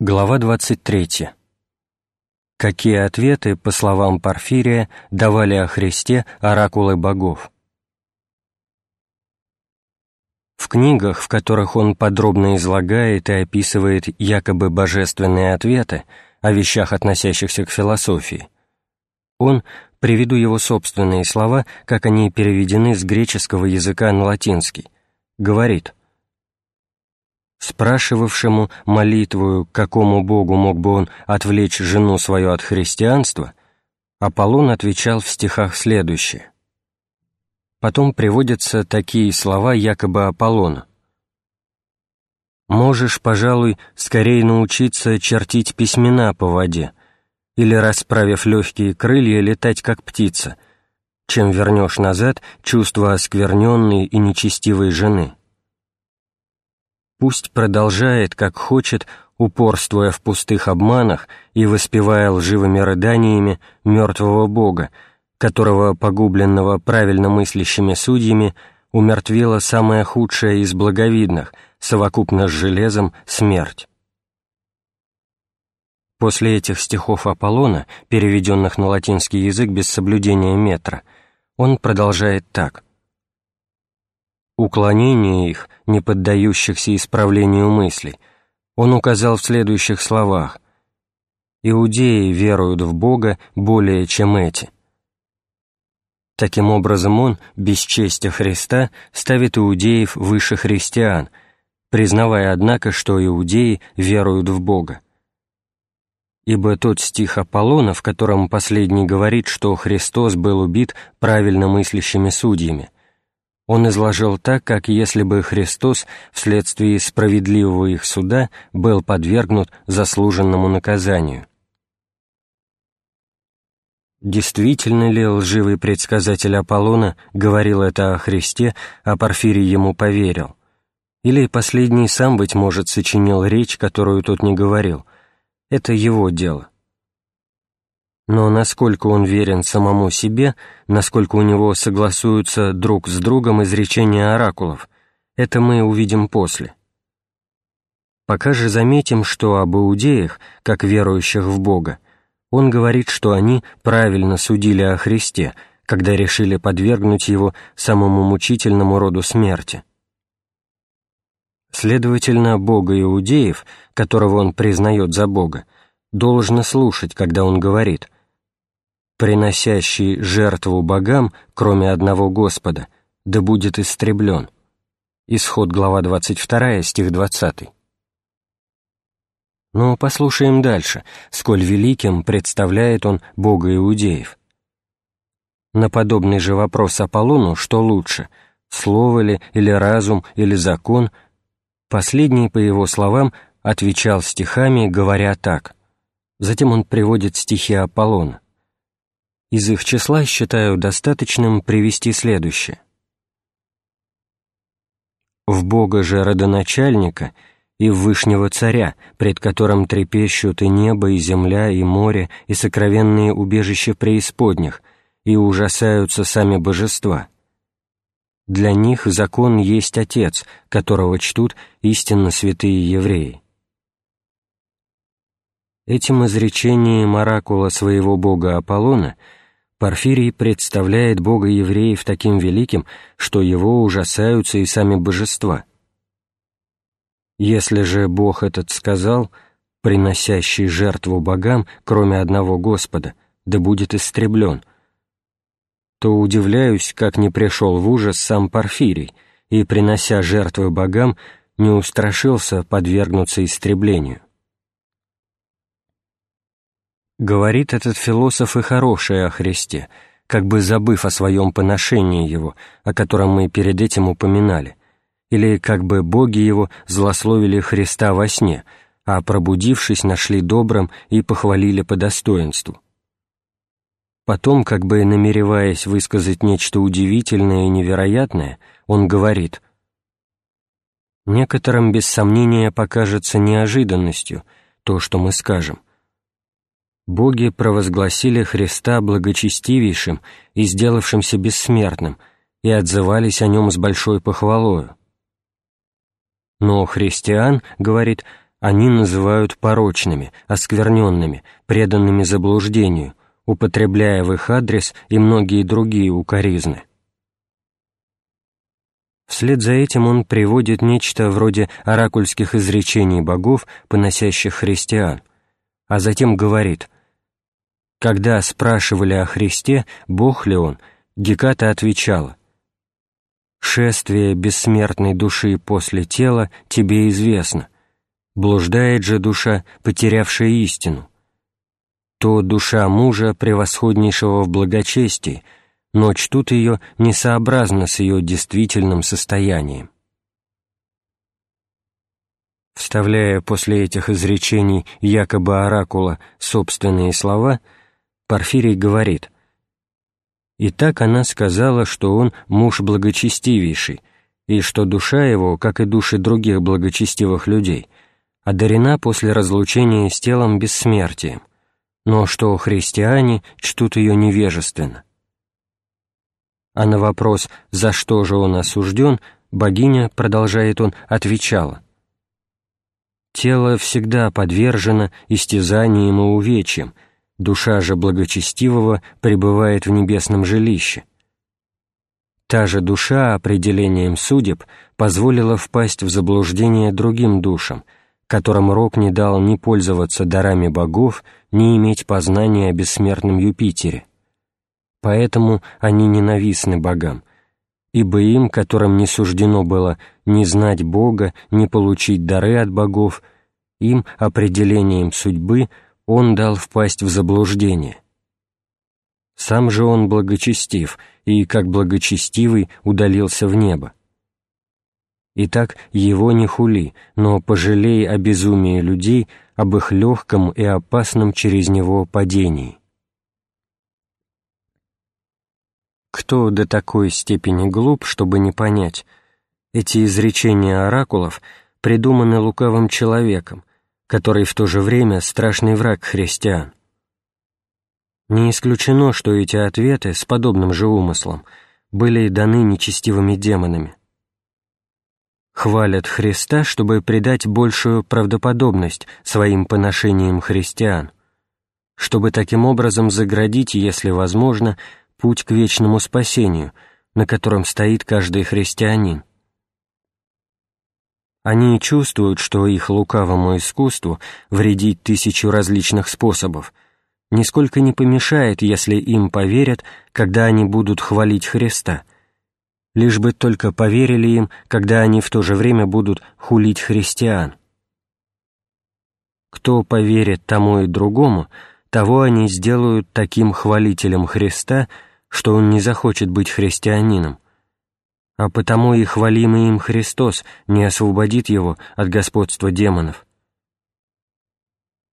Глава 23. Какие ответы, по словам Порфирия, давали о Христе оракулы богов? В книгах, в которых он подробно излагает и описывает якобы божественные ответы о вещах, относящихся к философии, он, приведу его собственные слова, как они переведены с греческого языка на латинский, говорит – спрашивавшему молитвую, какому богу мог бы он отвлечь жену свою от христианства, Аполлон отвечал в стихах следующее. Потом приводятся такие слова якобы Аполлона. «Можешь, пожалуй, скорее научиться чертить письмена по воде или, расправив легкие крылья, летать как птица, чем вернешь назад чувство оскверненной и нечестивой жены». Пусть продолжает, как хочет, упорствуя в пустых обманах и воспевая лживыми рыданиями мертвого Бога, которого, погубленного правильно мыслящими судьями, умертвила самая худшая из благовидных, совокупно с железом, смерть. После этих стихов Аполлона, переведенных на латинский язык без соблюдения метра, он продолжает так. Уклонение их, не поддающихся исправлению мыслей, он указал в следующих словах «Иудеи веруют в Бога более, чем эти». Таким образом он, без чести Христа, ставит иудеев выше христиан, признавая, однако, что иудеи веруют в Бога. Ибо тот стих Аполлона, в котором последний говорит, что Христос был убит правильно мыслящими судьями – он изложил так, как если бы Христос вследствие справедливого их суда был подвергнут заслуженному наказанию. Действительно ли лживый предсказатель Аполлона говорил это о Христе, а Порфирий ему поверил? Или последний сам, быть может, сочинил речь, которую тот не говорил? Это его дело. Но насколько он верен самому себе, насколько у него согласуются друг с другом изречения оракулов, это мы увидим после. Пока же заметим, что об иудеях, как верующих в Бога, он говорит, что они правильно судили о Христе, когда решили подвергнуть его самому мучительному роду смерти. Следовательно, Бога иудеев, которого он признает за Бога, должно слушать, когда он говорит – приносящий жертву богам, кроме одного Господа, да будет истреблен». Исход, глава 22, стих 20. Но послушаем дальше, сколь великим представляет он Бога Иудеев. На подобный же вопрос Аполлону, что лучше, слово ли, или разум, или закон, последний, по его словам, отвечал стихами, говоря так. Затем он приводит стихи Аполлона. Из их числа считаю достаточным привести следующее. «В Бога же родоначальника и в Вышнего Царя, пред которым трепещут и небо, и земля, и море, и сокровенные убежища преисподних, и ужасаются сами божества. Для них закон есть Отец, которого чтут истинно святые евреи». Этим изречением оракула своего бога Аполлона – Порфирий представляет Бога евреев таким великим, что его ужасаются и сами божества. Если же Бог этот сказал, приносящий жертву богам, кроме одного Господа, да будет истреблен, то удивляюсь, как не пришел в ужас сам Порфирий и, принося жертвы богам, не устрашился подвергнуться истреблению. Говорит этот философ и хорошее о Христе, как бы забыв о своем поношении его, о котором мы перед этим упоминали, или как бы боги его злословили Христа во сне, а пробудившись нашли добрым и похвалили по достоинству. Потом, как бы намереваясь высказать нечто удивительное и невероятное, он говорит «Некоторым без сомнения покажется неожиданностью то, что мы скажем, боги провозгласили Христа благочестивейшим и сделавшимся бессмертным, и отзывались о нем с большой похвалою. Но христиан, говорит, они называют порочными, оскверненными, преданными заблуждению, употребляя в их адрес и многие другие укоризны. Вслед за этим он приводит нечто вроде оракульских изречений богов, поносящих христиан, а затем говорит «Когда спрашивали о Христе, Бог ли Он, Геката отвечала «Шествие бессмертной души после тела тебе известно, блуждает же душа, потерявшая истину. То душа мужа, превосходнейшего в благочестии, но чтут ее несообразно с ее действительным состоянием. Вставляя после этих изречений якобы оракула собственные слова, Порфирий говорит «И так она сказала, что он муж благочестивейший, и что душа его, как и души других благочестивых людей, одарена после разлучения с телом бессмертием, но что христиане чтут ее невежественно. А на вопрос «за что же он осужден?» богиня, продолжает он, отвечала «Тело всегда подвержено истязаниям и увечьям, душа же благочестивого пребывает в небесном жилище. Та же душа определением судеб позволила впасть в заблуждение другим душам — которым Рок не дал ни пользоваться дарами богов, ни иметь познания о бессмертном Юпитере. Поэтому они ненавистны богам, ибо им, которым не суждено было ни знать Бога, ни получить дары от богов, им, определением судьбы, он дал впасть в заблуждение. Сам же он благочестив, и, как благочестивый, удалился в небо. Итак, его не хули, но пожалей о безумии людей, об их легком и опасном через него падении. Кто до такой степени глуп, чтобы не понять? Эти изречения оракулов придуманы лукавым человеком, который в то же время страшный враг христиан. Не исключено, что эти ответы с подобным же умыслом были даны нечестивыми демонами хвалят Христа, чтобы придать большую правдоподобность своим поношениям христиан, чтобы таким образом заградить, если возможно, путь к вечному спасению, на котором стоит каждый христианин. Они чувствуют, что их лукавому искусству вредить тысячу различных способов. Нисколько не помешает, если им поверят, когда они будут хвалить Христа — лишь бы только поверили им, когда они в то же время будут хулить христиан. Кто поверит тому и другому, того они сделают таким хвалителем Христа, что он не захочет быть христианином, а потому и хвалимый им Христос не освободит его от господства демонов.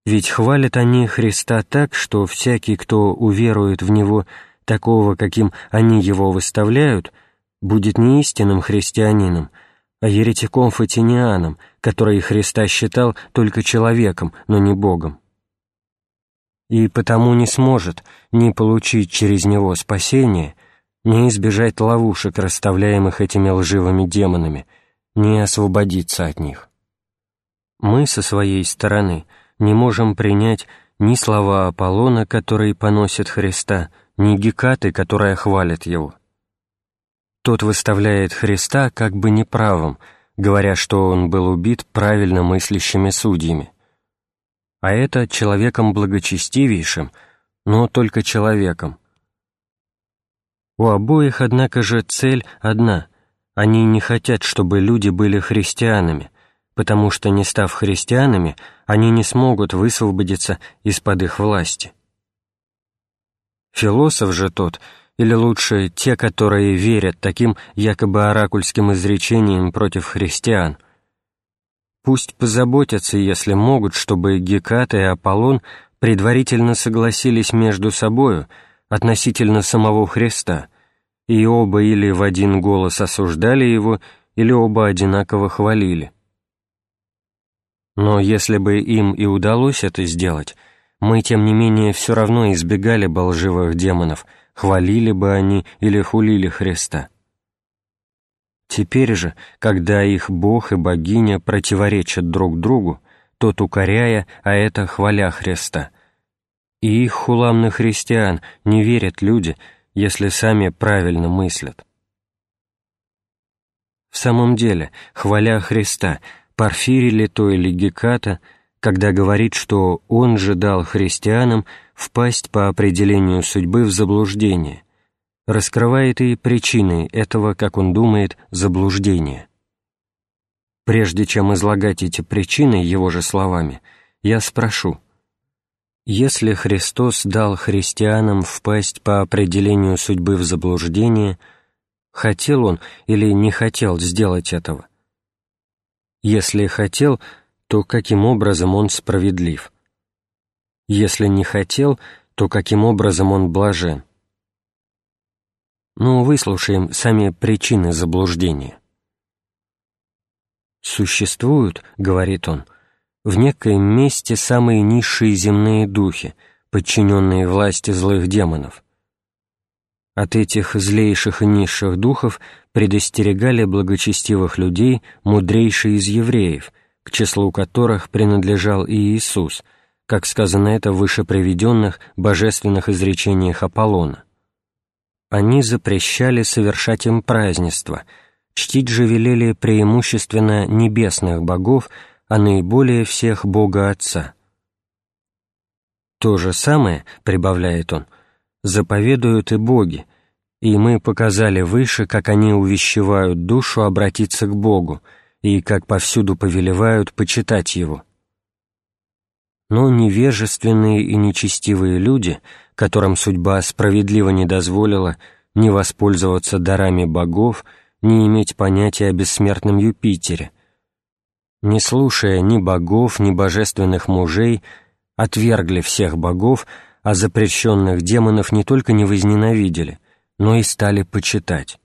Ведь хвалят они Христа так, что всякий, кто уверует в Него такого, каким они Его выставляют — будет не истинным христианином, а еретиком-фатинианом, который Христа считал только человеком, но не Богом. И потому не сможет ни получить через него спасение, ни избежать ловушек, расставляемых этими лживыми демонами, ни освободиться от них. Мы, со своей стороны, не можем принять ни слова Аполлона, которые поносят Христа, ни Гекаты, которая хвалит его. Тот выставляет Христа как бы неправым, говоря, что он был убит правильно мыслящими судьями. А это человеком благочестивейшим, но только человеком. У обоих, однако же, цель одна. Они не хотят, чтобы люди были христианами, потому что, не став христианами, они не смогут высвободиться из-под их власти. Философ же тот — или лучше те, которые верят таким якобы оракульским изречениям против христиан. Пусть позаботятся, если могут, чтобы Геката и Аполлон предварительно согласились между собою относительно самого Христа, и оба или в один голос осуждали его, или оба одинаково хвалили. Но если бы им и удалось это сделать, мы, тем не менее, все равно избегали бы лживых демонов — хвалили бы они или хулили Христа. Теперь же, когда их Бог и богиня противоречат друг другу, тот укоряя, а это хваля Христа. И их хуламных христиан не верят люди, если сами правильно мыслят. В самом деле, хваля Христа, Порфирий ли или Геката, когда говорит, что он же дал христианам впасть по определению судьбы в заблуждение, раскрывает и причины этого, как он думает, заблуждения. Прежде чем излагать эти причины его же словами, я спрошу, если Христос дал христианам впасть по определению судьбы в заблуждение, хотел он или не хотел сделать этого? Если хотел, то каким образом он справедлив? Если не хотел, то каким образом он блажен? Ну, выслушаем сами причины заблуждения. «Существуют, — говорит он, — в некоем месте самые низшие земные духи, подчиненные власти злых демонов. От этих злейших и низших духов предостерегали благочестивых людей мудрейшие из евреев, к числу которых принадлежал и Иисус, как сказано это в выше приведенных божественных изречениях Аполлона. Они запрещали совершать им празднества — Чтить же велели преимущественно небесных богов, а наиболее всех Бога Отца. То же самое, прибавляет он, заповедуют и боги, и мы показали выше, как они увещевают душу обратиться к Богу и как повсюду повелевают почитать Его. Но невежественные и нечестивые люди, которым судьба справедливо не дозволила не воспользоваться дарами богов, не иметь понятия о бессмертном Юпитере. Не слушая ни богов, ни божественных мужей, отвергли всех богов, а запрещенных демонов не только не возненавидели, но и стали почитать.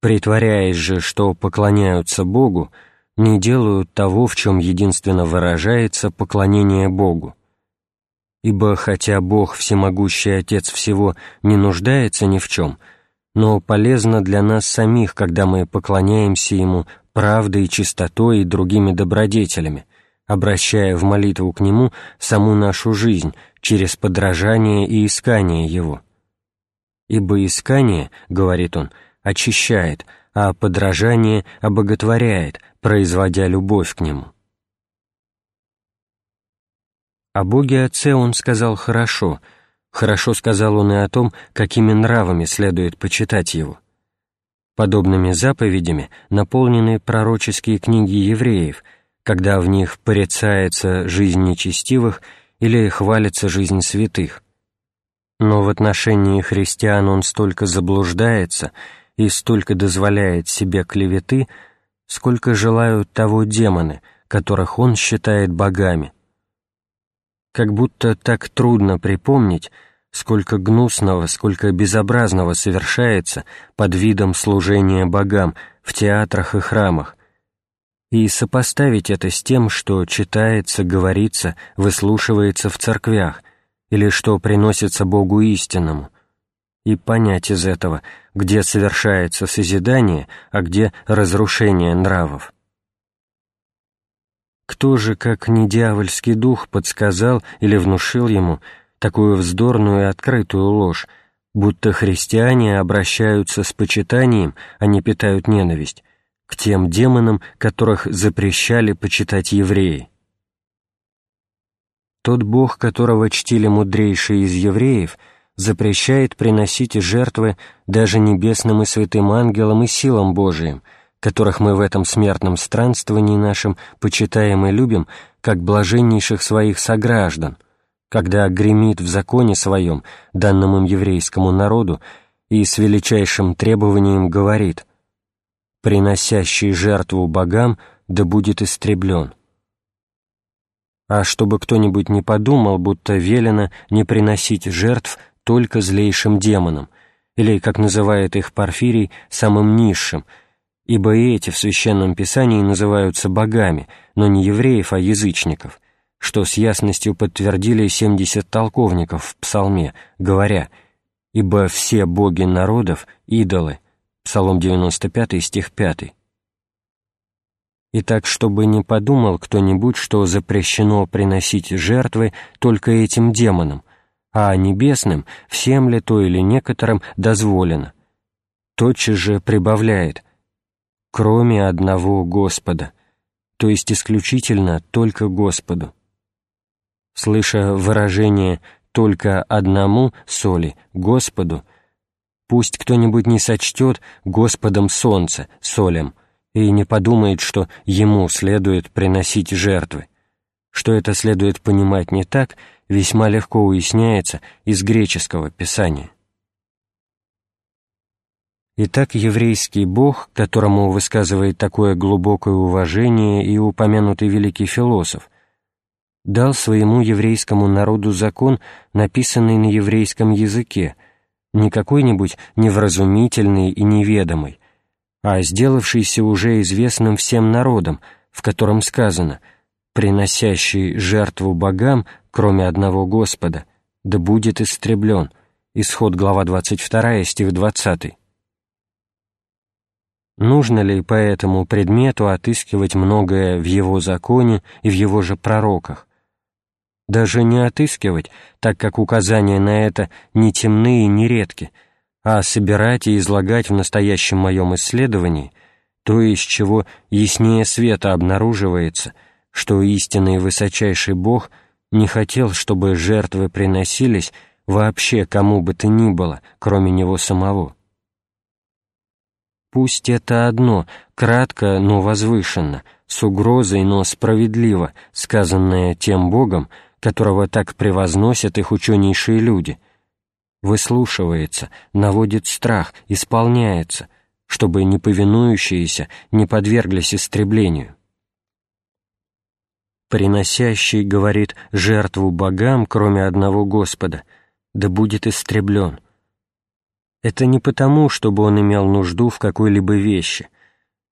Притворяясь же, что поклоняются Богу, не делают того, в чем единственно выражается поклонение Богу. Ибо хотя Бог, всемогущий Отец всего, не нуждается ни в чем — но полезно для нас самих, когда мы поклоняемся Ему правдой, чистотой и другими добродетелями, обращая в молитву к Нему саму нашу жизнь через подражание и искание Его. «Ибо искание, — говорит он, — очищает, а подражание обоготворяет, производя любовь к Нему». О Боге Отце он сказал хорошо — Хорошо сказал он и о том, какими нравами следует почитать его. Подобными заповедями наполнены пророческие книги евреев, когда в них порицается жизнь нечестивых или хвалится жизнь святых. Но в отношении христиан он столько заблуждается и столько дозволяет себе клеветы, сколько желают того демоны, которых он считает богами, как будто так трудно припомнить, сколько гнусного, сколько безобразного совершается под видом служения богам в театрах и храмах, и сопоставить это с тем, что читается, говорится, выслушивается в церквях, или что приносится Богу истинному, и понять из этого, где совершается созидание, а где разрушение нравов. Кто же, как не дьявольский дух, подсказал или внушил ему такую вздорную и открытую ложь, будто христиане обращаются с почитанием, а не питают ненависть, к тем демонам, которых запрещали почитать евреи? Тот Бог, которого чтили мудрейшие из евреев, запрещает приносить жертвы даже небесным и святым ангелам и силам Божиим — которых мы в этом смертном странствовании нашем почитаем и любим, как блаженнейших своих сограждан, когда гремит в законе своем, данном им еврейскому народу, и с величайшим требованием говорит «приносящий жертву богам да будет истреблен». А чтобы кто-нибудь не подумал, будто велено не приносить жертв только злейшим демонам, или, как называет их Порфирий, самым низшим — ибо и эти в Священном Писании называются богами, но не евреев, а язычников, что с ясностью подтвердили 70 толковников в Псалме, говоря «Ибо все боги народов — идолы» Псалом 95, стих 5. И так, чтобы не подумал кто-нибудь, что запрещено приносить жертвы только этим демонам, а небесным, всем ли то или некоторым, дозволено. Тотчас же прибавляет «кроме одного Господа», то есть исключительно только Господу. Слыша выражение «только одному соли, Господу», пусть кто-нибудь не сочтет Господом солнце, солем, и не подумает, что ему следует приносить жертвы. Что это следует понимать не так, весьма легко уясняется из греческого писания. Итак, еврейский бог, которому высказывает такое глубокое уважение и упомянутый великий философ, дал своему еврейскому народу закон, написанный на еврейском языке, не какой-нибудь невразумительный и неведомый, а сделавшийся уже известным всем народам, в котором сказано «приносящий жертву богам, кроме одного Господа, да будет истреблен». Исход глава 22, стих 20. Нужно ли по этому предмету отыскивать многое в его законе и в его же пророках? Даже не отыскивать, так как указания на это не темны и не редки, а собирать и излагать в настоящем моем исследовании то, из чего яснее света обнаруживается, что истинный высочайший Бог не хотел, чтобы жертвы приносились вообще кому бы то ни было, кроме Него самого. Пусть это одно, кратко, но возвышенно, с угрозой, но справедливо, сказанное тем Богом, которого так превозносят их ученейшие люди. Выслушивается, наводит страх, исполняется, чтобы неповинующиеся не подверглись истреблению. Приносящий, говорит, жертву богам, кроме одного Господа, да будет истреблен — это не потому, чтобы он имел нужду в какой-либо вещи,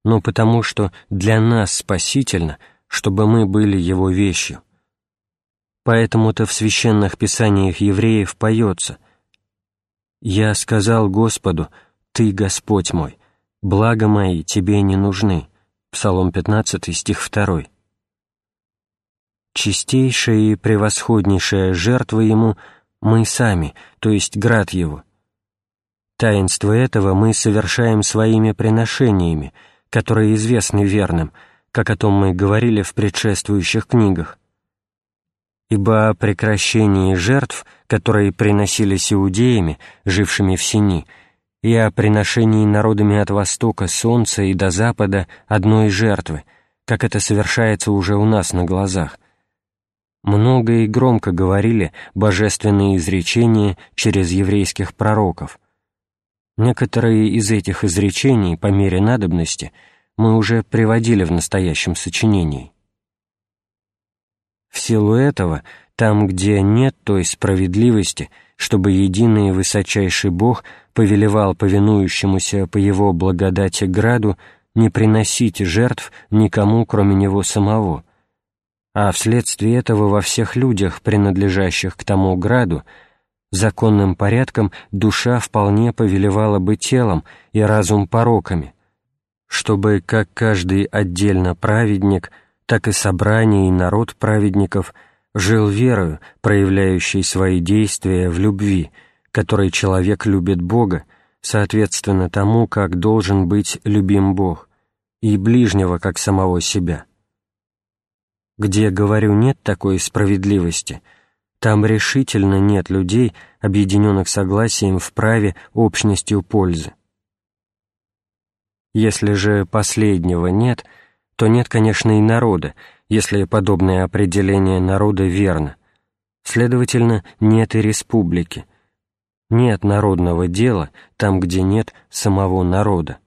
но потому, что для нас спасительно, чтобы мы были его вещью. Поэтому-то в священных писаниях евреев поется «Я сказал Господу, Ты, Господь мой, благо мои тебе не нужны» Псалом 15, стих 2. Чистейшая и превосходнейшая жертва ему мы сами, то есть град его, Таинство этого мы совершаем своими приношениями, которые известны верным, как о том мы говорили в предшествующих книгах. Ибо о прекращении жертв, которые приносились иудеями, жившими в Сини, и о приношении народами от востока солнца и до запада одной жертвы, как это совершается уже у нас на глазах. Много и громко говорили божественные изречения через еврейских пророков — Некоторые из этих изречений, по мере надобности, мы уже приводили в настоящем сочинении. В силу этого, там, где нет той справедливости, чтобы единый высочайший Бог повелевал повинующемуся по Его благодати граду не приносить жертв никому, кроме Него самого, а вследствие этого во всех людях, принадлежащих к тому граду, законным порядком душа вполне повелевала бы телом и разум пороками, чтобы как каждый отдельно праведник, так и собрание и народ праведников жил верою, проявляющей свои действия в любви, которой человек любит Бога, соответственно тому, как должен быть любим Бог, и ближнего, как самого себя. Где, говорю, нет такой справедливости — там решительно нет людей, объединенных согласием в праве общностью пользы. Если же последнего нет, то нет, конечно, и народа, если подобное определение народа верно. Следовательно, нет и республики. Нет народного дела там, где нет самого народа.